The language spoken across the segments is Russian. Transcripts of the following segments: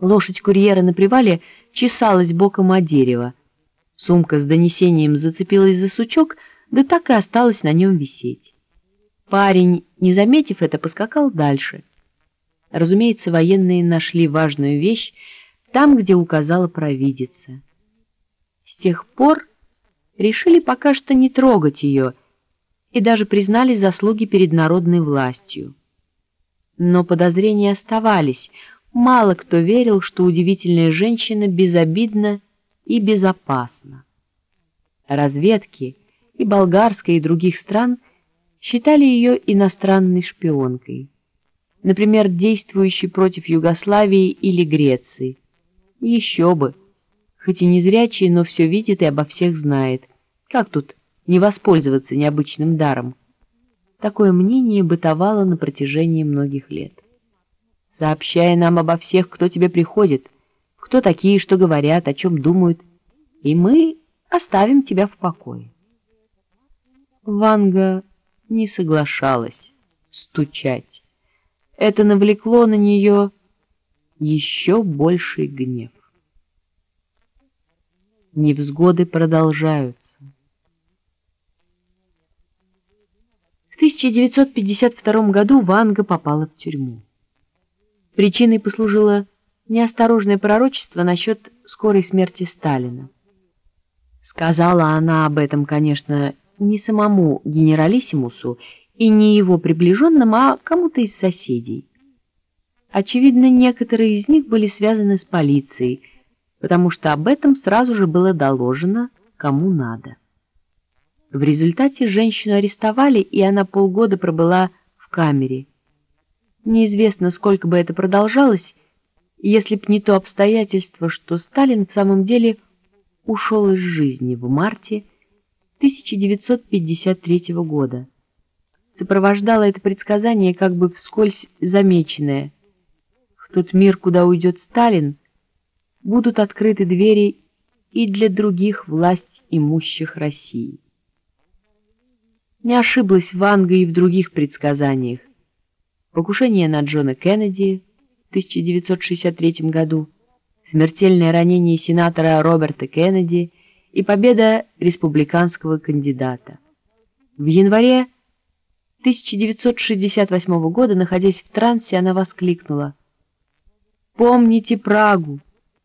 Лошадь курьера на привале чесалась боком о дерево. Сумка с донесением зацепилась за сучок, да так и осталась на нем висеть. Парень, не заметив это, поскакал дальше. Разумеется, военные нашли важную вещь там, где указала провидица. С тех пор решили пока что не трогать ее и даже признали заслуги перед народной властью. Но подозрения оставались — Мало кто верил, что удивительная женщина безобидна и безопасна. Разведки и болгарской, и других стран считали ее иностранной шпионкой, например, действующей против Югославии или Греции. Еще бы, хоть и незрячий, но все видит и обо всех знает. Как тут не воспользоваться необычным даром? Такое мнение бытовало на протяжении многих лет сообщая нам обо всех, кто тебе приходит, кто такие, что говорят, о чем думают, и мы оставим тебя в покое. Ванга не соглашалась стучать. Это навлекло на нее еще больший гнев. Невзгоды продолжаются. В 1952 году Ванга попала в тюрьму. Причиной послужило неосторожное пророчество насчет скорой смерти Сталина. Сказала она об этом, конечно, не самому генералиссимусу и не его приближенным, а кому-то из соседей. Очевидно, некоторые из них были связаны с полицией, потому что об этом сразу же было доложено кому надо. В результате женщину арестовали, и она полгода пробыла в камере, Неизвестно, сколько бы это продолжалось, если б не то обстоятельство, что Сталин в самом деле ушел из жизни в марте 1953 года. Сопровождало это предсказание как бы вскользь замеченное. В тот мир, куда уйдет Сталин, будут открыты двери и для других власть имущих России. Не ошиблась Ванга и в других предсказаниях покушение на Джона Кеннеди в 1963 году, смертельное ранение сенатора Роберта Кеннеди и победа республиканского кандидата. В январе 1968 года, находясь в трансе, она воскликнула «Помните Прагу!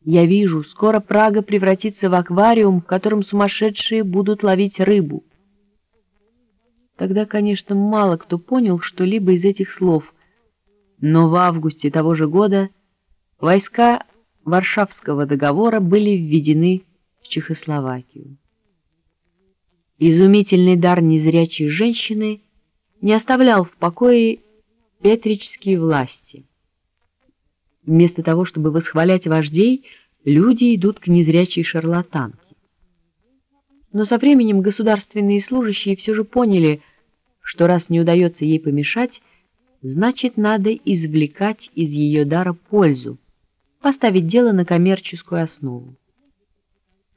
Я вижу, скоро Прага превратится в аквариум, в котором сумасшедшие будут ловить рыбу». Тогда, конечно, мало кто понял что-либо из этих слов – но в августе того же года войска Варшавского договора были введены в Чехословакию. Изумительный дар незрячей женщины не оставлял в покое петрические власти. Вместо того, чтобы восхвалять вождей, люди идут к незрячей шарлатанке. Но со временем государственные служащие все же поняли, что раз не удается ей помешать, значит, надо извлекать из ее дара пользу, поставить дело на коммерческую основу.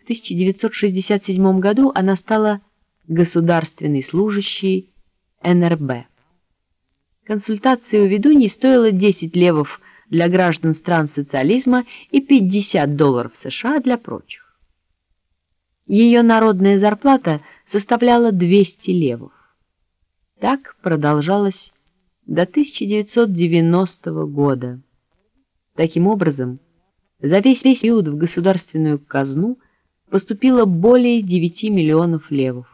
В 1967 году она стала государственной служащей НРБ. Консультация у ведуньи стоила 10 левов для граждан стран социализма и 50 долларов США для прочих. Ее народная зарплата составляла 200 левов. Так продолжалось до 1990 года. Таким образом, за весь период в государственную казну поступило более 9 миллионов левов.